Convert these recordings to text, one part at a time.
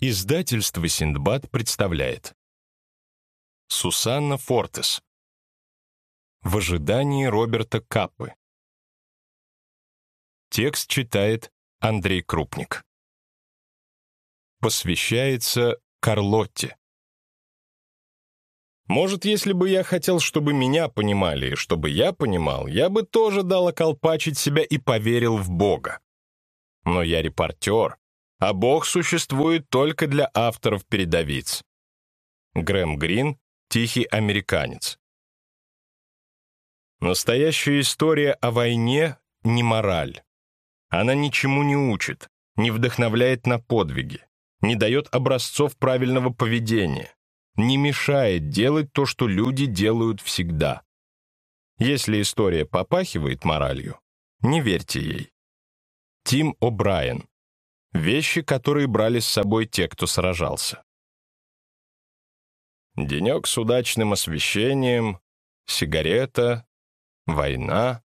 Издательство «Синдбад» представляет. Сусанна Фортес. В ожидании Роберта Каппы Текст читает Андрей Крупник. Посвящается Карлотте. Может, если бы я хотел, чтобы меня понимали, и чтобы я понимал, я бы тоже дал околпачить себя и поверил в Бога. Но я репортер, а Бог существует только для авторов передовиц. Грэм Грин «Тихий американец». Настоящая история о войне — не мораль. Она ничему не учит, не вдохновляет на подвиги, не дает образцов правильного поведения, не мешает делать то, что люди делают всегда. Если история попахивает моралью, не верьте ей. Тим О'Брайен Вещи, которые брали с собой те, кто сражался. Денек с удачным освещением, сигарета, война.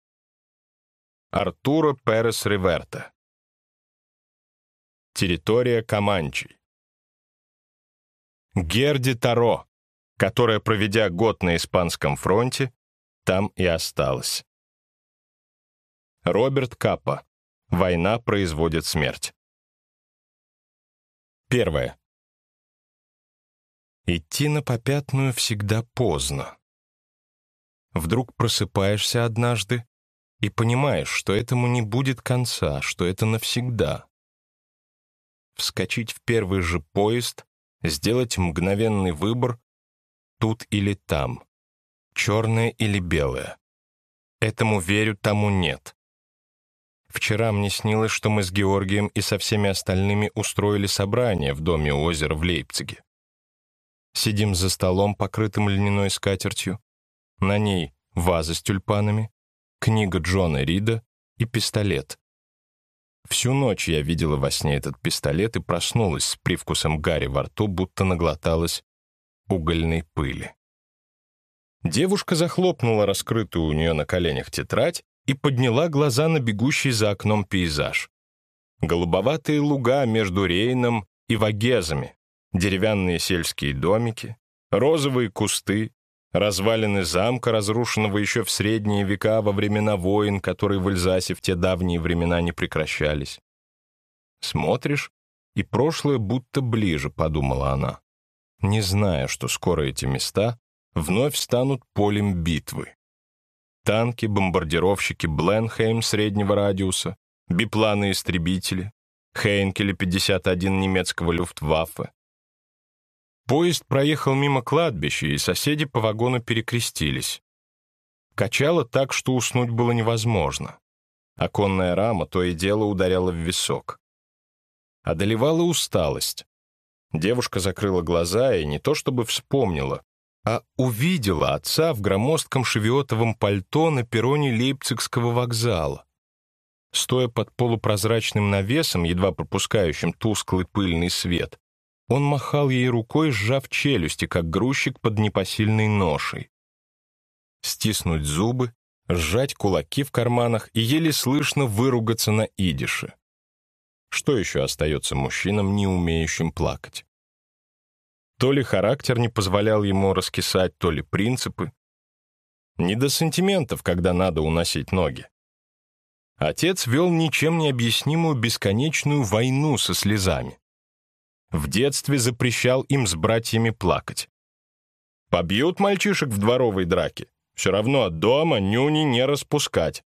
Артуро Перес Риверта. Территория Каманчей. Герди Таро, которая, проведя год на Испанском фронте, там и осталась. Роберт Капа. Война производит смерть. Первое. Идти на попятную всегда поздно. Вдруг просыпаешься однажды и понимаешь, что этому не будет конца, что это навсегда. Вскочить в первый же поезд, сделать мгновенный выбор тут или там, черное или белое. Этому верю, тому нет. Вчера мне снилось, что мы с Георгием и со всеми остальными устроили собрание в доме у озера в Лейпциге. Сидим за столом, покрытым льняной скатертью. На ней ваза с тюльпанами, книга Джона Рида и пистолет. Всю ночь я видела во сне этот пистолет и проснулась с привкусом гари во рту, будто наглоталась угольной пыли. Девушка захлопнула раскрытую у нее на коленях тетрадь и подняла глаза на бегущий за окном пейзаж. Голубоватые луга между Рейном и Вагезами, деревянные сельские домики, розовые кусты, развалины замка, разрушенного еще в средние века во времена войн, которые в Эльзасе в те давние времена не прекращались. Смотришь, и прошлое будто ближе, подумала она, не зная, что скоро эти места вновь станут полем битвы танки, бомбардировщики Бленхейм среднего радиуса, бипланы-истребители, Хейнкеля-51 немецкого люфтваффе. Поезд проехал мимо кладбища, и соседи по вагону перекрестились. Качало так, что уснуть было невозможно. Оконная рама то и дело ударяла в висок. Одолевала усталость. Девушка закрыла глаза и не то чтобы вспомнила, а увидела отца в громоздком шевиотовом пальто на перроне Лейпцигского вокзала. Стоя под полупрозрачным навесом, едва пропускающим тусклый пыльный свет, он махал ей рукой, сжав челюсти, как грузчик под непосильной ношей. Стиснуть зубы, сжать кулаки в карманах и еле слышно выругаться на идише. Что еще остается мужчинам, не умеющим плакать? То ли характер не позволял ему раскисать, то ли принципы. Не до сантиментов, когда надо уносить ноги. Отец вел ничем не объяснимую бесконечную войну со слезами. В детстве запрещал им с братьями плакать. Побьют мальчишек в дворовой драке. Все равно от дома нюни не распускать.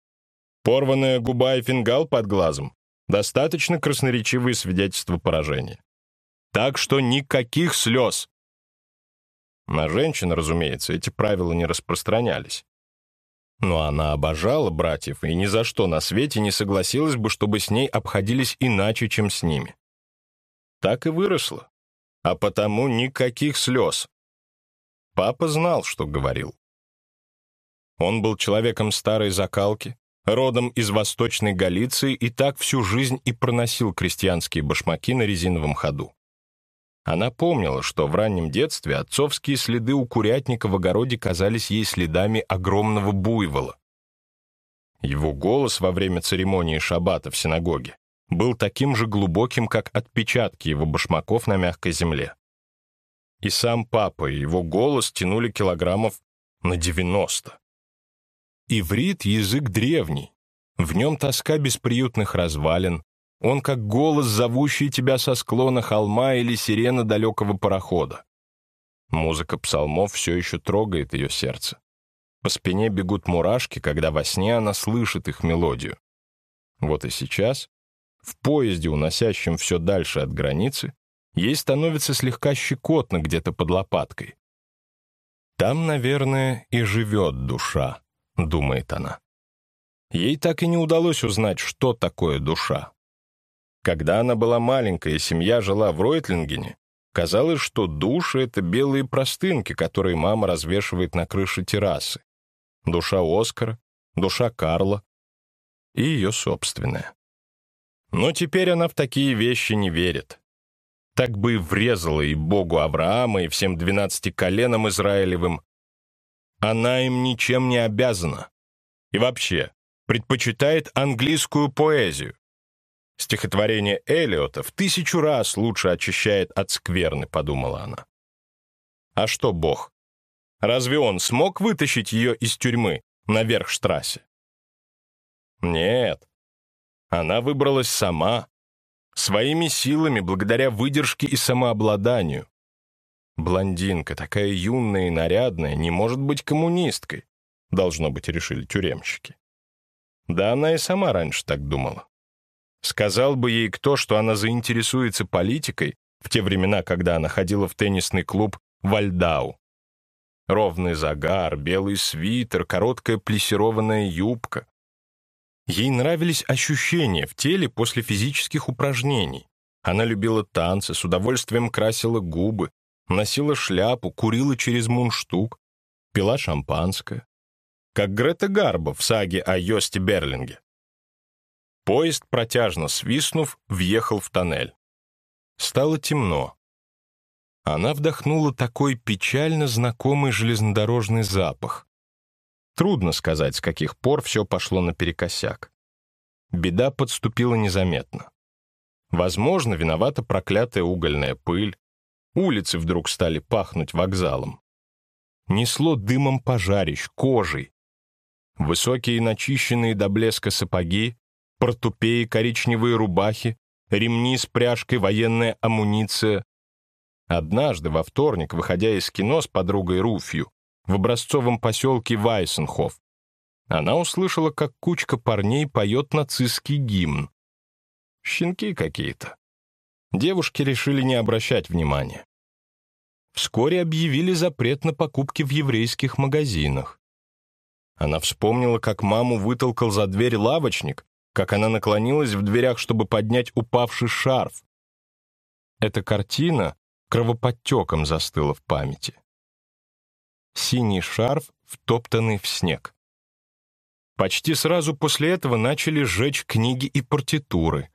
Порванная губа и фингал под глазом — достаточно красноречивые свидетельства поражения. Так что никаких слез. На женщин, разумеется, эти правила не распространялись. Но она обожала братьев и ни за что на свете не согласилась бы, чтобы с ней обходились иначе, чем с ними. Так и выросла. А потому никаких слез. Папа знал, что говорил. Он был человеком старой закалки, родом из Восточной Галиции и так всю жизнь и проносил крестьянские башмаки на резиновом ходу. Она помнила, что в раннем детстве отцовские следы у курятника в огороде казались ей следами огромного буйвола. Его голос во время церемонии шаббата в синагоге был таким же глубоким, как отпечатки его башмаков на мягкой земле. И сам папа, и его голос тянули килограммов на 90. Иврит — язык древний. В нем тоска бесприютных развалин. Он как голос, зовущий тебя со склона холма или сирена далекого парохода. Музыка псалмов все еще трогает ее сердце. По спине бегут мурашки, когда во сне она слышит их мелодию. Вот и сейчас, в поезде, уносящем все дальше от границы, ей становится слегка щекотно где-то под лопаткой. «Там, наверное, и живет душа», — думает она. Ей так и не удалось узнать, что такое душа. Когда она была маленькая, и семья жила в Ройтлингене, казалось, что души — это белые простынки, которые мама развешивает на крыше террасы душа Оскара, душа Карла и ее собственная. Но теперь она в такие вещи не верит. Так бы и врезала и Богу Авраама, и всем двенадцати коленам Израилевым. Она им ничем не обязана. И вообще, предпочитает английскую поэзию. Стихотворение Элиота в тысячу раз лучше очищает от скверны, подумала она. А что Бог? Разве он смог вытащить ее из тюрьмы на Верхштрассе? Нет. Она выбралась сама, своими силами, благодаря выдержке и самообладанию. Блондинка, такая юная и нарядная, не может быть коммунисткой, должно быть, решили тюремщики. Да она и сама раньше так думала. Сказал бы ей кто, что она заинтересуется политикой в те времена, когда она ходила в теннисный клуб «Вальдау». Ровный загар, белый свитер, короткая плессированная юбка. Ей нравились ощущения в теле после физических упражнений. Она любила танцы, с удовольствием красила губы, носила шляпу, курила через мундштук, пила шампанское. Как Грета Гарбо в саге о Йосте Берлинге. Поезд, протяжно свистнув, въехал в тоннель. Стало темно. Она вдохнула такой печально знакомый железнодорожный запах. Трудно сказать, с каких пор все пошло наперекосяк. Беда подступила незаметно. Возможно, виновата проклятая угольная пыль. Улицы вдруг стали пахнуть вокзалом. Несло дымом пожарищ, кожей. Высокие начищенные до блеска сапоги, портупеи, коричневые рубахи, ремни с пряжкой, военная амуниция, Однажды, во вторник, выходя из кино с подругой Руфью в образцовом поселке Вайсенхоф, она услышала, как кучка парней поет нацистский гимн. Щенки какие-то. Девушки решили не обращать внимания. Вскоре объявили запрет на покупки в еврейских магазинах. Она вспомнила, как маму вытолкал за дверь лавочник, как она наклонилась в дверях, чтобы поднять упавший шарф. Эта картина кровоподтеком застыло в памяти. Синий шарф, втоптанный в снег. Почти сразу после этого начали сжечь книги и партитуры.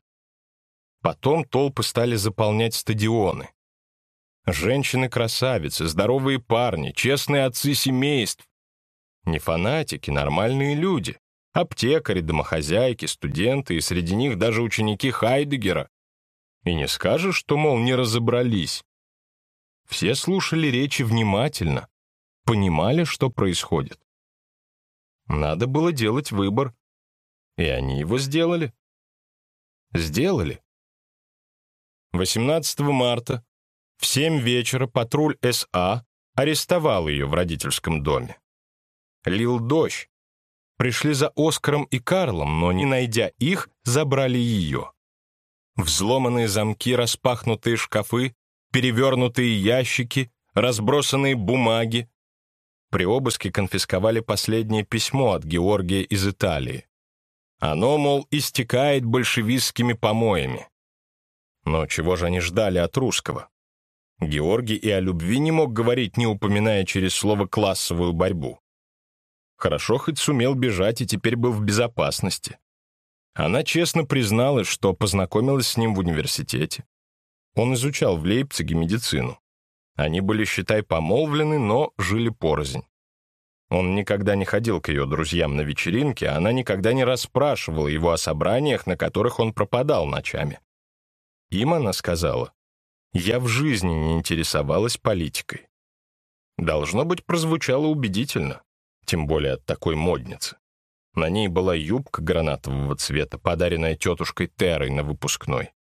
Потом толпы стали заполнять стадионы. Женщины-красавицы, здоровые парни, честные отцы семейств. Не фанатики, нормальные люди. Аптекари, домохозяйки, студенты, и среди них даже ученики Хайдегера. И не скажешь, что, мол, не разобрались. Все слушали речи внимательно, понимали, что происходит. Надо было делать выбор, и они его сделали. Сделали. 18 марта в 7 вечера патруль СА арестовал ее в родительском доме. Лил дождь. Пришли за Оскаром и Карлом, но, не найдя их, забрали ее. Взломанные замки, распахнутые шкафы, перевернутые ящики, разбросанные бумаги. При обыске конфисковали последнее письмо от Георгия из Италии. Оно, мол, истекает большевистскими помоями. Но чего же они ждали от русского? Георгий и о любви не мог говорить, не упоминая через слово «классовую борьбу». Хорошо хоть сумел бежать и теперь был в безопасности. Она честно призналась, что познакомилась с ним в университете, он изучал в Лейпциге медицину. Они были, считай, помолвлены, но жили порознь. Он никогда не ходил к ее друзьям на вечеринки, а она никогда не расспрашивала его о собраниях, на которых он пропадал ночами. Им она сказала, «Я в жизни не интересовалась политикой». Должно быть, прозвучало убедительно, тем более от такой модницы. На ней была юбка гранатового цвета, подаренная тетушкой Терой на выпускной,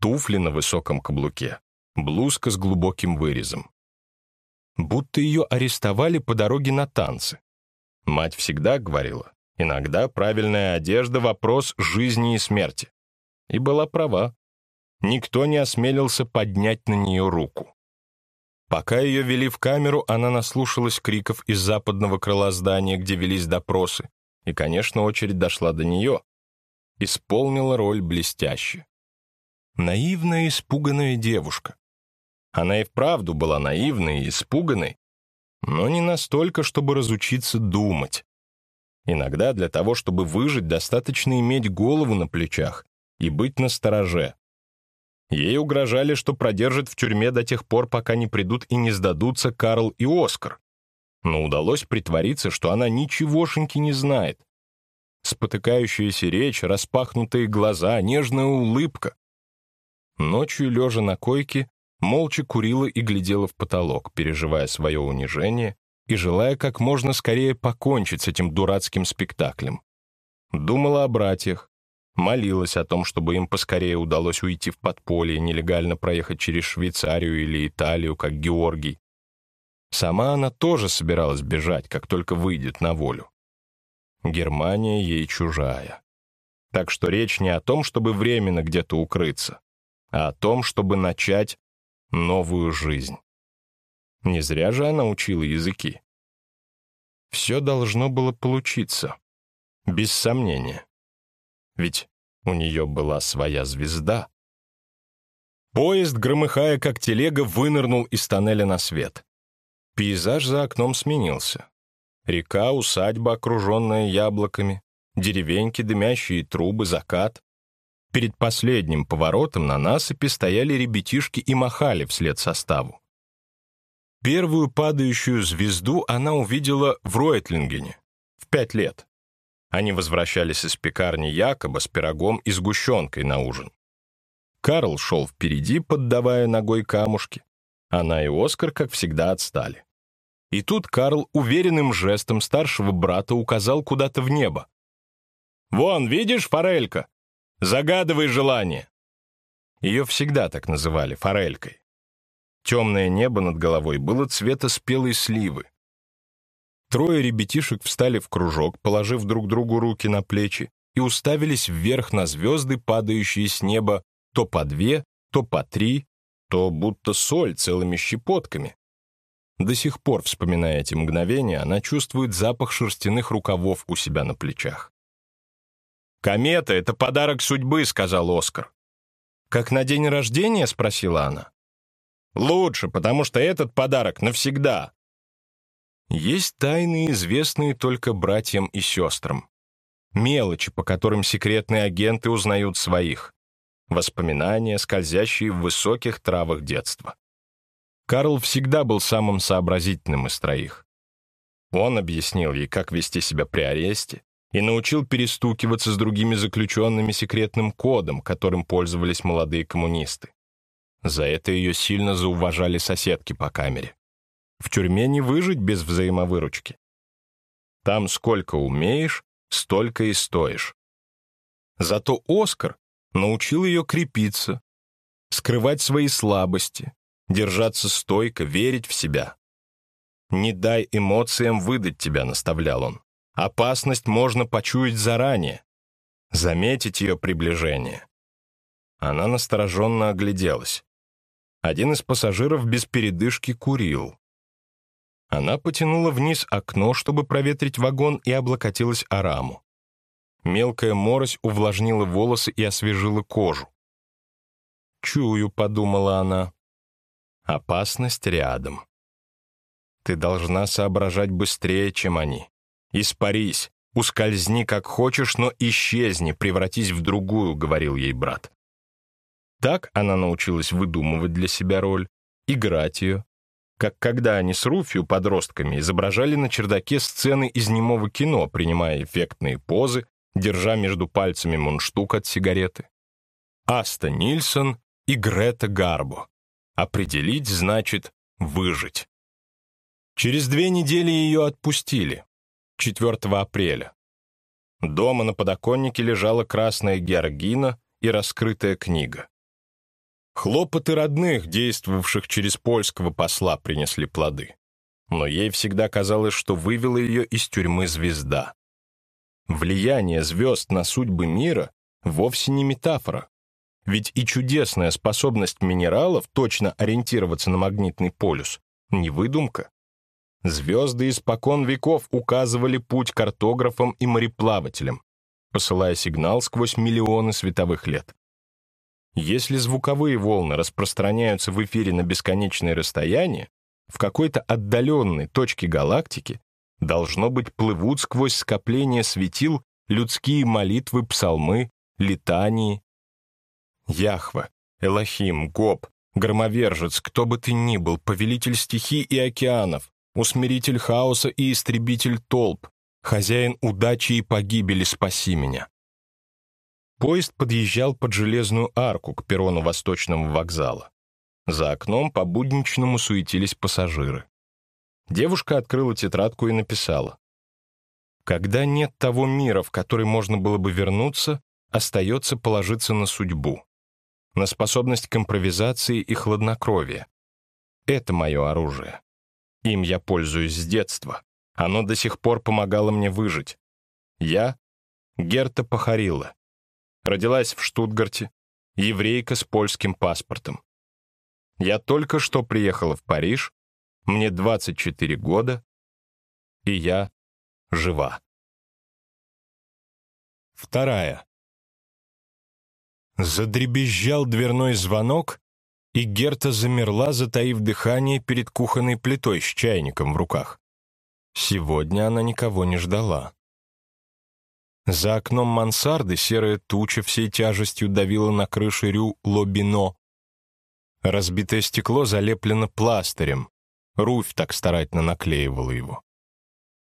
туфли на высоком каблуке, блузка с глубоким вырезом. Будто ее арестовали по дороге на танцы. Мать всегда говорила, иногда правильная одежда — вопрос жизни и смерти. И была права. Никто не осмелился поднять на нее руку. Пока ее вели в камеру, она наслушалась криков из западного крыла здания, где велись допросы, и, конечно, очередь дошла до нее. Исполнила роль блестяще. Наивная, испуганная девушка. Она и вправду была наивной и испуганной, но не настолько, чтобы разучиться думать. Иногда для того, чтобы выжить, достаточно иметь голову на плечах и быть настороже. Ей угрожали, что продержат в тюрьме до тех пор, пока не придут и не сдадутся Карл и Оскар. Но удалось притвориться, что она ничегошеньки не знает. Спотыкающаяся речь, распахнутые глаза, нежная улыбка. Ночью, лежа на койке, молча курила и глядела в потолок, переживая свое унижение и желая как можно скорее покончить с этим дурацким спектаклем. Думала о братьях, молилась о том, чтобы им поскорее удалось уйти в подполье, нелегально проехать через Швейцарию или Италию, как Георгий. Сама она тоже собиралась бежать, как только выйдет на волю. Германия ей чужая. Так что речь не о том, чтобы временно где-то укрыться, а о том, чтобы начать новую жизнь. Не зря же она учила языки. Все должно было получиться, без сомнения ведь у нее была своя звезда. Поезд, громыхая как телега, вынырнул из тоннеля на свет. Пейзаж за окном сменился. Река, усадьба, окруженная яблоками, деревеньки, дымящие трубы, закат. Перед последним поворотом на насыпи стояли ребятишки и махали вслед составу. Первую падающую звезду она увидела в Ройтлингене в пять лет. Они возвращались из пекарни Якоба с пирогом и сгущенкой на ужин. Карл шел впереди, поддавая ногой камушки. Она и Оскар, как всегда, отстали. И тут Карл уверенным жестом старшего брата указал куда-то в небо. «Вон, видишь, форелька? Загадывай желание!» Ее всегда так называли, форелькой. Темное небо над головой было цвета спелой сливы. Трое ребятишек встали в кружок, положив друг другу руки на плечи, и уставились вверх на звезды, падающие с неба то по две, то по три, то будто соль целыми щепотками. До сих пор, вспоминая эти мгновения, она чувствует запах шерстяных рукавов у себя на плечах. «Комета — это подарок судьбы», — сказал Оскар. «Как на день рождения?» — спросила она. «Лучше, потому что этот подарок навсегда», есть тайны, известные только братьям и сестрам. Мелочи, по которым секретные агенты узнают своих. Воспоминания, скользящие в высоких травах детства. Карл всегда был самым сообразительным из троих. Он объяснил ей, как вести себя при аресте, и научил перестукиваться с другими заключенными секретным кодом, которым пользовались молодые коммунисты. За это ее сильно зауважали соседки по камере. В тюрьме не выжить без взаимовыручки. Там сколько умеешь, столько и стоишь. Зато Оскар научил ее крепиться, скрывать свои слабости, держаться стойко, верить в себя. «Не дай эмоциям выдать тебя», — наставлял он. «Опасность можно почуять заранее, заметить ее приближение». Она настороженно огляделась. Один из пассажиров без передышки курил. Она потянула вниз окно, чтобы проветрить вагон, и облокотилась о раму. Мелкая морось увлажнила волосы и освежила кожу. «Чую», — подумала она. «Опасность рядом. Ты должна соображать быстрее, чем они. Испарись, ускользни как хочешь, но исчезни, превратись в другую», — говорил ей брат. Так она научилась выдумывать для себя роль, играть ее, как когда они с Руфью, подростками, изображали на чердаке сцены из немого кино, принимая эффектные позы, держа между пальцами мундштук от сигареты. Аста Нильсон и Грета Гарбо. Определить значит выжить. Через две недели ее отпустили, 4 апреля. Дома на подоконнике лежала красная георгина и раскрытая книга. Хлопоты родных, действовавших через польского посла, принесли плоды. Но ей всегда казалось, что вывела ее из тюрьмы звезда. Влияние звезд на судьбы мира вовсе не метафора. Ведь и чудесная способность минералов точно ориентироваться на магнитный полюс — не выдумка. Звезды испокон веков указывали путь картографам и мореплавателям, посылая сигнал сквозь миллионы световых лет. Если звуковые волны распространяются в эфире на бесконечное расстояние, в какой-то отдаленной точке галактики должно быть плывут сквозь скопление светил людские молитвы, псалмы, летании. Яхва, Элохим, Гоб, громовержец, кто бы ты ни был, повелитель стихий и океанов, усмиритель хаоса и истребитель толп, хозяин удачи и погибели, спаси меня. Поезд подъезжал под железную арку к перрону Восточного вокзала. За окном по-будничному суетились пассажиры. Девушка открыла тетрадку и написала. «Когда нет того мира, в который можно было бы вернуться, остается положиться на судьбу, на способность к импровизации и хладнокровия. Это мое оружие. Им я пользуюсь с детства. Оно до сих пор помогало мне выжить. Я — Герта Пахарила, Родилась в Штутгарте, еврейка с польским паспортом. Я только что приехала в Париж, мне 24 года, и я жива. Вторая. Задребезжал дверной звонок, и Герта замерла, затаив дыхание перед кухонной плитой с чайником в руках. Сегодня она никого не ждала. За окном мансарды серая туча всей тяжестью давила на крыше рю Лобино. Разбитое стекло залеплено пластырем. Руфь так старательно наклеивала его.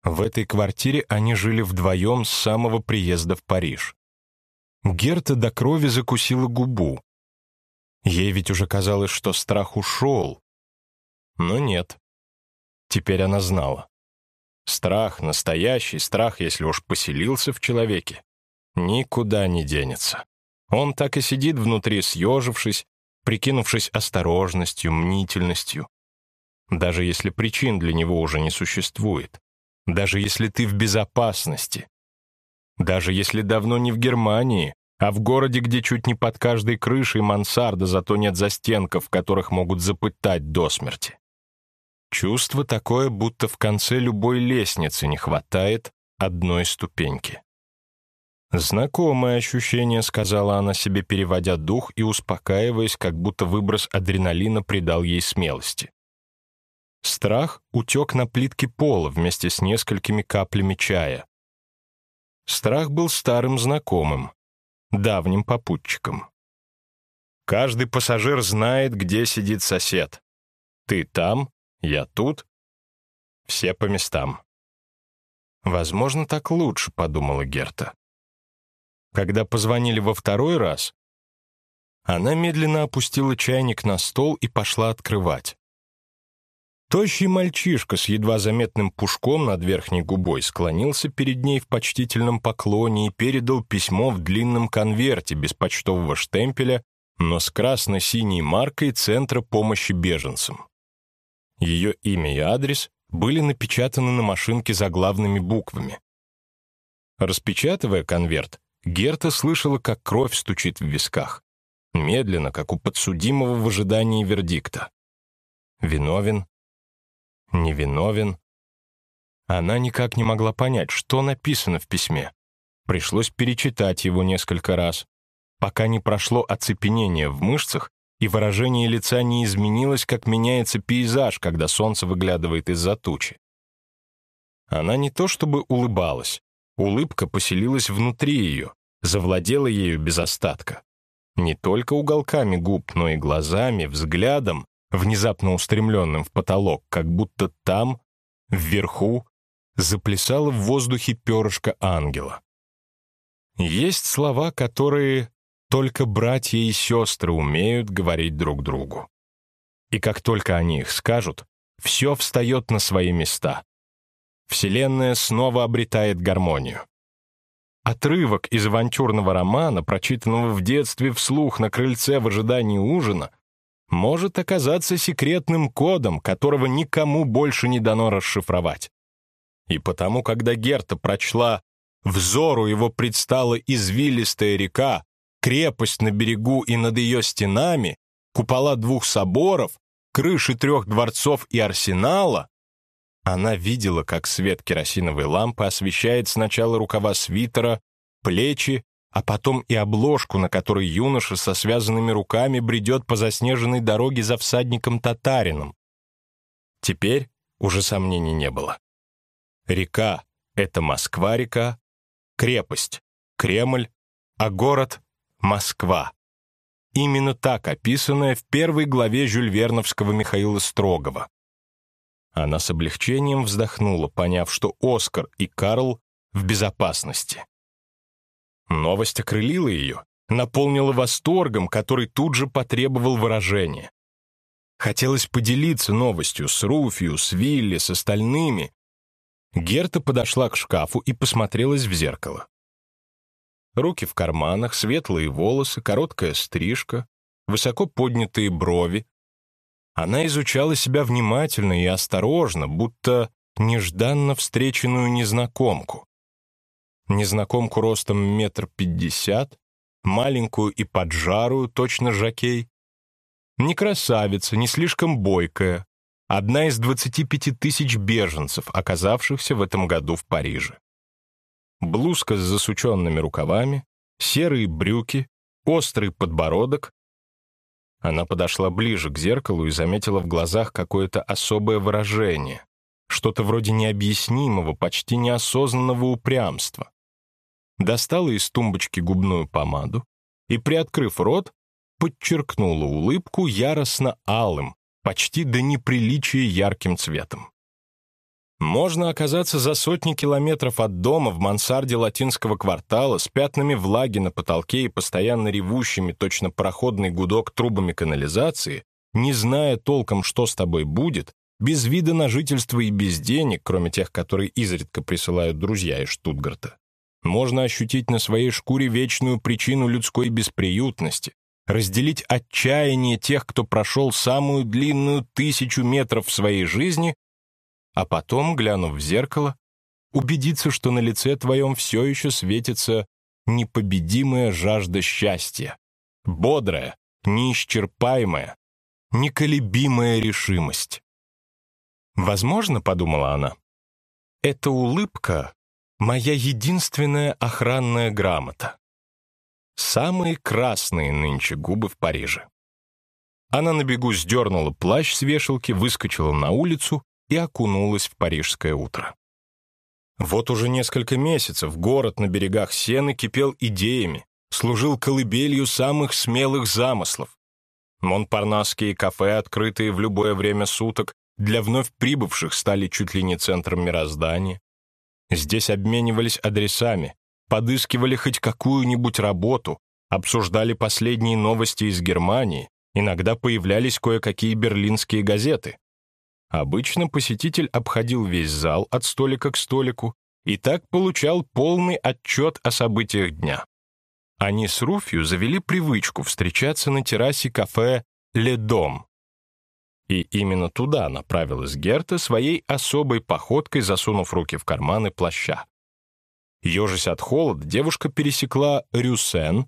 В этой квартире они жили вдвоем с самого приезда в Париж. Герта до крови закусила губу. Ей ведь уже казалось, что страх ушел. Но нет. Теперь она знала. Страх, настоящий страх, если уж поселился в человеке, никуда не денется. Он так и сидит внутри, съежившись, прикинувшись осторожностью, мнительностью. Даже если причин для него уже не существует. Даже если ты в безопасности. Даже если давно не в Германии, а в городе, где чуть не под каждой крышей мансарда, зато нет застенков, которых могут запытать до смерти. Чувство такое, будто в конце любой лестницы не хватает одной ступеньки. «Знакомое ощущение», — сказала она себе, переводя дух и успокаиваясь, как будто выброс адреналина придал ей смелости. Страх утек на плитке пола вместе с несколькими каплями чая. Страх был старым знакомым, давним попутчиком. Каждый пассажир знает, где сидит сосед. Ты там, я тут. Все по местам. «Возможно, так лучше», — подумала Герта. Когда позвонили во второй раз, она медленно опустила чайник на стол и пошла открывать. Тощий мальчишка с едва заметным пушком над верхней губой склонился перед ней в почтительном поклоне и передал письмо в длинном конверте без почтового штемпеля, но с красно-синей маркой Центра помощи беженцам. Ее имя и адрес были напечатаны на машинке заглавными буквами. Распечатывая конверт, Герта слышала, как кровь стучит в висках. Медленно, как у подсудимого в ожидании вердикта. Виновен? Невиновен? Она никак не могла понять, что написано в письме. Пришлось перечитать его несколько раз, пока не прошло оцепенение в мышцах и выражение лица не изменилось, как меняется пейзаж, когда солнце выглядывает из-за тучи. Она не то чтобы улыбалась, улыбка поселилась внутри ее, завладела ею без остатка. Не только уголками губ, но и глазами, взглядом, внезапно устремленным в потолок, как будто там, вверху, заплясало в воздухе перышко ангела. Есть слова, которые только братья и сестры умеют говорить друг другу. И как только они их скажут, все встает на свои места. Вселенная снова обретает гармонию. Отрывок из авантюрного романа, прочитанного в детстве вслух на крыльце в ожидании ужина, может оказаться секретным кодом, которого никому больше не дано расшифровать. И потому, когда Герта прочла «Взору его предстала извилистая река, крепость на берегу и над ее стенами, купола двух соборов, крыши трех дворцов и арсенала», она видела, как свет керосиновой лампы освещает сначала рукава свитера, плечи, а потом и обложку, на которой юноша со связанными руками бредет по заснеженной дороге за всадником-татарином. Теперь уже сомнений не было. Река — это Москва-река, крепость — Кремль, а город — Москва. Именно так описанная в первой главе Жюльверновского Михаила Строгова. Она с облегчением вздохнула, поняв, что Оскар и Карл в безопасности. Новость окрылила ее, наполнила восторгом, который тут же потребовал выражения. Хотелось поделиться новостью с Руфью, с Вилли, с остальными. Герта подошла к шкафу и посмотрелась в зеркало. Руки в карманах, светлые волосы, короткая стрижка, высоко поднятые брови, она изучала себя внимательно и осторожно, будто нежданно встреченную незнакомку. Незнакомку ростом метр пятьдесят, маленькую и поджарую, точно жакей. Не красавица, не слишком бойкая, одна из 25 тысяч беженцев, оказавшихся в этом году в Париже. Блузка с засученными рукавами, серые брюки, острый подбородок она подошла ближе к зеркалу и заметила в глазах какое-то особое выражение, что-то вроде необъяснимого, почти неосознанного упрямства. Достала из тумбочки губную помаду и, приоткрыв рот, подчеркнула улыбку яростно алым, почти до неприличия ярким цветом. Можно оказаться за сотни километров от дома в мансарде латинского квартала с пятнами влаги на потолке и постоянно ревущими точно проходный гудок трубами канализации, не зная толком, что с тобой будет, без вида на жительство и без денег, кроме тех, которые изредка присылают друзья из Штутгарта. Можно ощутить на своей шкуре вечную причину людской бесприютности, разделить отчаяние тех, кто прошел самую длинную тысячу метров в своей жизни а потом, глянув в зеркало, убедиться, что на лице твоем все еще светится непобедимая жажда счастья, бодрая, неисчерпаемая, неколебимая решимость. «Возможно, — подумала она, — эта улыбка — моя единственная охранная грамота. Самые красные нынче губы в Париже». Она на бегу сдернула плащ с вешалки, выскочила на улицу и окунулась в парижское утро. Вот уже несколько месяцев город на берегах Сены кипел идеями, служил колыбелью самых смелых замыслов. Монпарнасские кафе, открытые в любое время суток, для вновь прибывших стали чуть ли не центром мироздания. Здесь обменивались адресами, подыскивали хоть какую-нибудь работу, обсуждали последние новости из Германии, иногда появлялись кое-какие берлинские газеты. Обычно посетитель обходил весь зал от столика к столику и так получал полный отчет о событиях дня. Они с Руфью завели привычку встречаться на террасе кафе «Ле Дом». И именно туда направилась Герта своей особой походкой, засунув руки в карманы плаща. Ежась от холода, девушка пересекла Рюсен.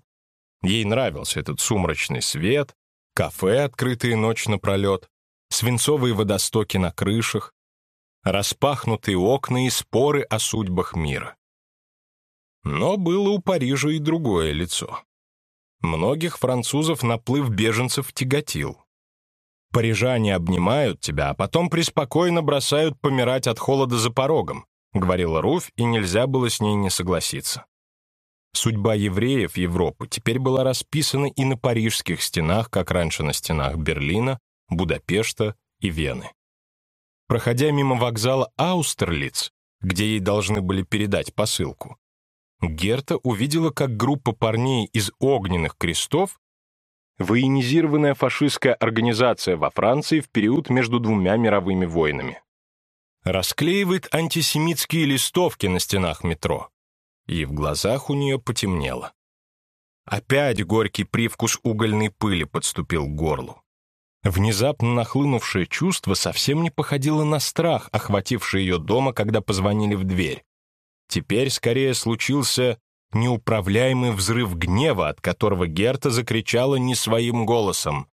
Ей нравился этот сумрачный свет, кафе, открытые ночь напролет, свинцовые водостоки на крышах, распахнутые окна и споры о судьбах мира. Но было у Парижа и другое лицо. Многих французов наплыв беженцев тяготил. «Парижане обнимают тебя, а потом преспокойно бросают помирать от холода за порогом», говорила Руфь, и нельзя было с ней не согласиться. Судьба евреев Европы теперь была расписана и на парижских стенах, как раньше на стенах Берлина, Будапешта и Вены. Проходя мимо вокзала Аустерлиц, где ей должны были передать посылку, Герта увидела, как группа парней из огненных крестов военизированная фашистская организация во Франции в период между двумя мировыми войнами. Расклеивает антисемитские листовки на стенах метро. И в глазах у нее потемнело. Опять горький привкус угольной пыли подступил к горлу. Внезапно нахлынувшее чувство совсем не походило на страх, охвативший ее дома, когда позвонили в дверь. Теперь скорее случился неуправляемый взрыв гнева, от которого Герта закричала не своим голосом.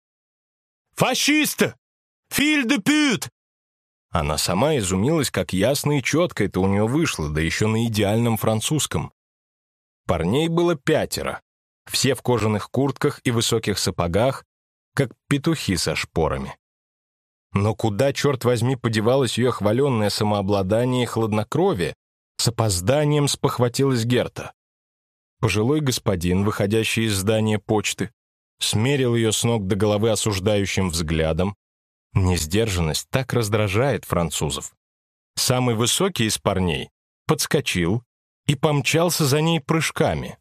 «Фашист! Филь де пют!» Она сама изумилась, как ясно и четко это у нее вышло, да еще на идеальном французском. Парней было пятеро, все в кожаных куртках и высоких сапогах, как петухи со шпорами. Но куда, черт возьми, подевалось ее хваленное самообладание и хладнокровие? С опозданием спохватилась Герта. Пожилой господин, выходящий из здания почты, смерил ее с ног до головы осуждающим взглядом. Несдержанность так раздражает французов. Самый высокий из парней подскочил и помчался за ней прыжками.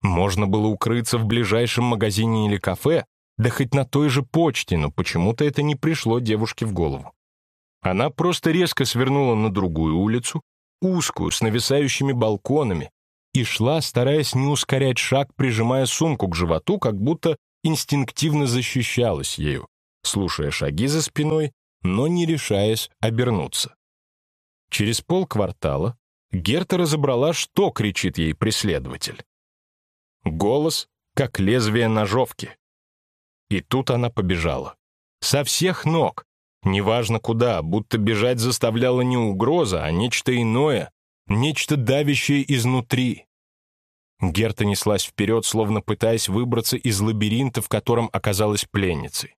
Можно было укрыться в ближайшем магазине или кафе, да хоть на той же почте, но почему-то это не пришло девушке в голову. Она просто резко свернула на другую улицу, узкую, с нависающими балконами, и шла, стараясь не ускорять шаг, прижимая сумку к животу, как будто инстинктивно защищалась ею, слушая шаги за спиной, но не решаясь обернуться. Через полквартала Герта разобрала, что кричит ей преследователь. Голос, как лезвие ножовки. И тут она побежала. Со всех ног. Неважно куда, будто бежать заставляла не угроза, а нечто иное, нечто давящее изнутри. Герта неслась вперед, словно пытаясь выбраться из лабиринта, в котором оказалась пленницей.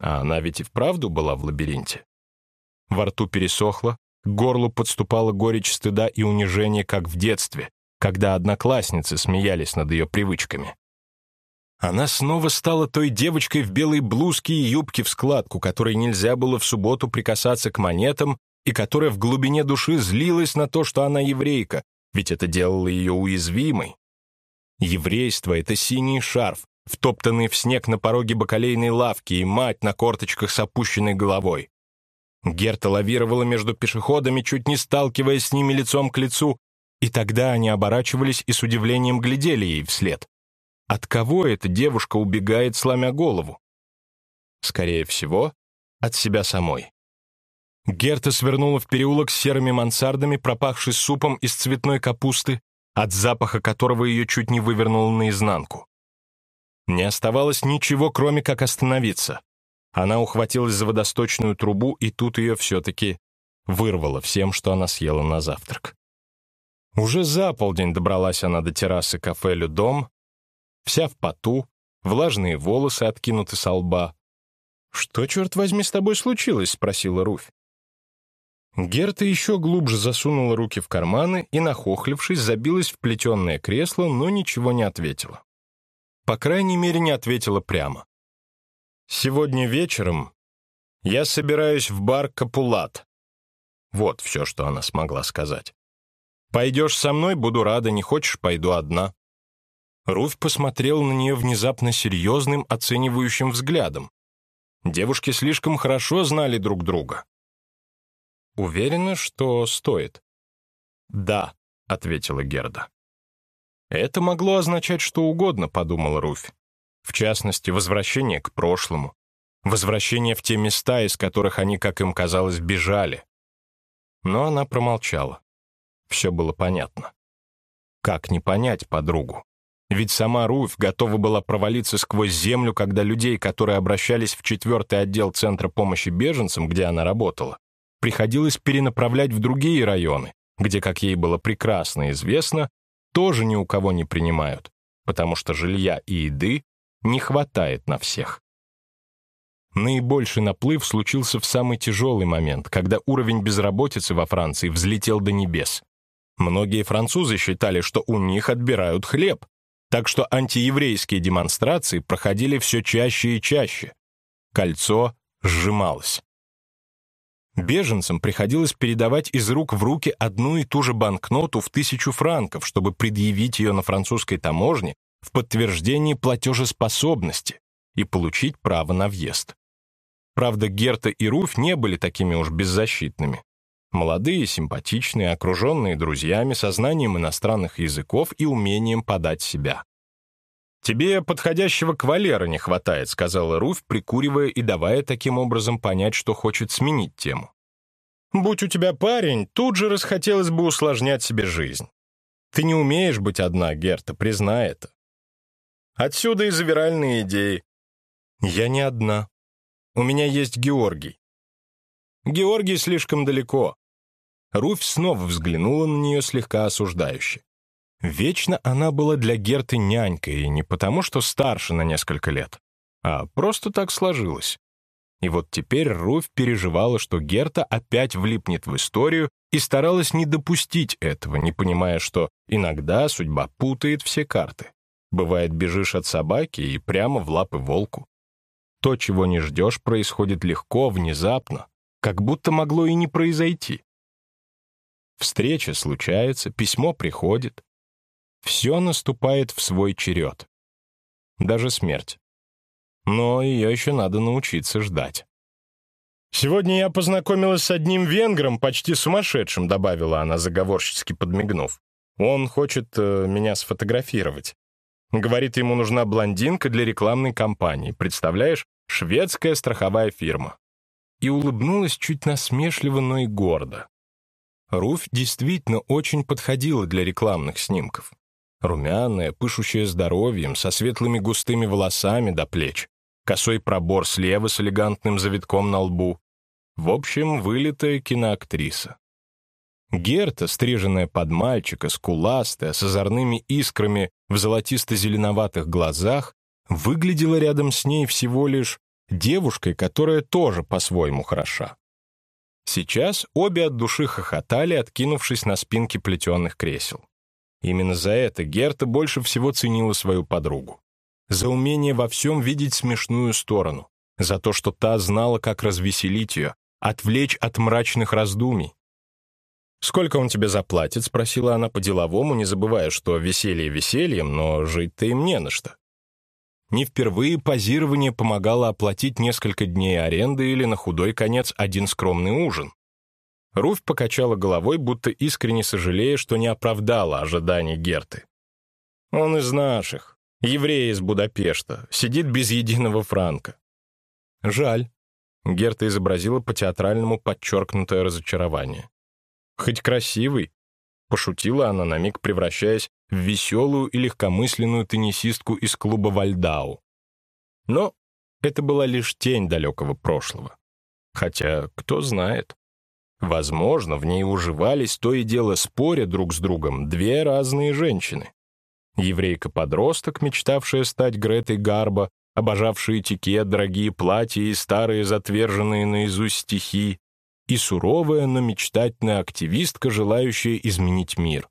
А она ведь и вправду была в лабиринте. Во рту пересохло, к горлу подступала горечь стыда и унижения, как в детстве, когда одноклассницы смеялись над ее привычками. Она снова стала той девочкой в белой блузке и юбке в складку, которой нельзя было в субботу прикасаться к монетам и которая в глубине души злилась на то, что она еврейка, ведь это делало ее уязвимой. Еврейство — это синий шарф, втоптанный в снег на пороге бакалейной лавки и мать на корточках с опущенной головой. Герта лавировала между пешеходами, чуть не сталкиваясь с ними лицом к лицу, и тогда они оборачивались и с удивлением глядели ей вслед. От кого эта девушка убегает, сломя голову? Скорее всего, от себя самой. Герта свернула в переулок с серыми мансардами, пропахший супом из цветной капусты, от запаха которого ее чуть не вывернуло наизнанку. Не оставалось ничего, кроме как остановиться. Она ухватилась за водосточную трубу, и тут ее все-таки вырвало всем, что она съела на завтрак. Уже за полдень добралась она до террасы кафе «Людом», вся в поту, влажные волосы откинуты со лба. «Что, черт возьми, с тобой случилось?» — спросила Руфь. Герта еще глубже засунула руки в карманы и, нахохлившись, забилась в плетенное кресло, но ничего не ответила. По крайней мере, не ответила прямо. «Сегодня вечером я собираюсь в бар «Капулат». Вот все, что она смогла сказать. «Пойдешь со мной, буду рада, не хочешь, пойду одна». Руфь посмотрел на нее внезапно серьезным, оценивающим взглядом. Девушки слишком хорошо знали друг друга. «Уверена, что стоит?» «Да», — ответила Герда. «Это могло означать что угодно», — подумала Руфь. В частности, возвращение к прошлому, возвращение в те места, из которых они, как им казалось, бежали. Но она промолчала. Все было понятно. Как не понять подругу? Ведь сама Руфь готова была провалиться сквозь землю, когда людей, которые обращались в четвертый отдел Центра помощи беженцам, где она работала, приходилось перенаправлять в другие районы, где, как ей было прекрасно известно, тоже ни у кого не принимают, потому что жилья и еды не хватает на всех. Наибольший наплыв случился в самый тяжелый момент, когда уровень безработицы во Франции взлетел до небес. Многие французы считали, что у них отбирают хлеб, так что антиеврейские демонстрации проходили все чаще и чаще. Кольцо, сжималось. Беженцам приходилось передавать из рук в руки одну и ту же банкноту в тысячу франков, чтобы предъявить ее на французской таможне в подтверждении платежеспособности и получить право на въезд. Правда, Герта и Руфь не были такими уж беззащитными. Молодые, симпатичные, окруженные друзьями, со знанием иностранных языков и умением подать себя. «Тебе подходящего кавалера не хватает», — сказала Руфь, прикуривая и давая таким образом понять, что хочет сменить тему. «Будь у тебя парень, тут же расхотелось бы усложнять себе жизнь. Ты не умеешь быть одна, Герта, признай это. Отсюда и завиральные идеи. Я не одна. У меня есть Георгий. Георгий слишком далеко. Руфь снова взглянула на нее слегка осуждающе. Вечно она была для Герты нянькой, и не потому, что старше на несколько лет, а просто так сложилось. И вот теперь Руфь переживала, что Герта опять влипнет в историю и старалась не допустить этого, не понимая, что иногда судьба путает все карты. Бывает, бежишь от собаки и прямо в лапы волку. То, чего не ждешь, происходит легко, внезапно, как будто могло и не произойти. Встреча случается, письмо приходит, все наступает в свой черед. Даже смерть. Но ее еще надо научиться ждать. «Сегодня я познакомилась с одним венгром, почти сумасшедшим», добавила она, заговорщически подмигнув. «Он хочет э, меня сфотографировать. Говорит, ему нужна блондинка для рекламной кампании. Представляешь, шведская страховая фирма». И улыбнулась чуть насмешливо, но и гордо. Руфь действительно очень подходила для рекламных снимков. Румяная, пышущая здоровьем, со светлыми густыми волосами до плеч, косой пробор слева с элегантным завитком на лбу. В общем, вылитая киноактриса. Герта, стриженная под мальчика, скуластая, с озорными искрами в золотисто-зеленоватых глазах, выглядела рядом с ней всего лишь девушкой, которая тоже по-своему хороша. Сейчас обе от души хохотали, откинувшись на спинки плетеных кресел. Именно за это Герта больше всего ценила свою подругу. За умение во всем видеть смешную сторону, за то, что та знала, как развеселить ее, отвлечь от мрачных раздумий. «Сколько он тебе заплатит?» — спросила она по-деловому, не забывая, что веселье весельем, но жить-то им не на что. Не впервые позирование помогало оплатить несколько дней аренды или на худой конец один скромный ужин. Руфь покачала головой, будто искренне сожалея, что не оправдала ожиданий Герты. «Он из наших, еврей из Будапешта, сидит без единого франка». «Жаль», — Герта изобразила по-театральному подчеркнутое разочарование. «Хоть красивый», — пошутила она на миг, превращаясь в веселую и легкомысленную теннисистку из клуба «Вальдау». Но это была лишь тень далекого прошлого. Хотя, кто знает. Возможно, в ней уживались то и дело споря друг с другом две разные женщины. Еврейка-подросток, мечтавшая стать Гретой Гарбо, обожавшая этикет, дорогие платья и старые затверженные наизусть стихи, и суровая, но мечтательная активистка, желающая изменить мир.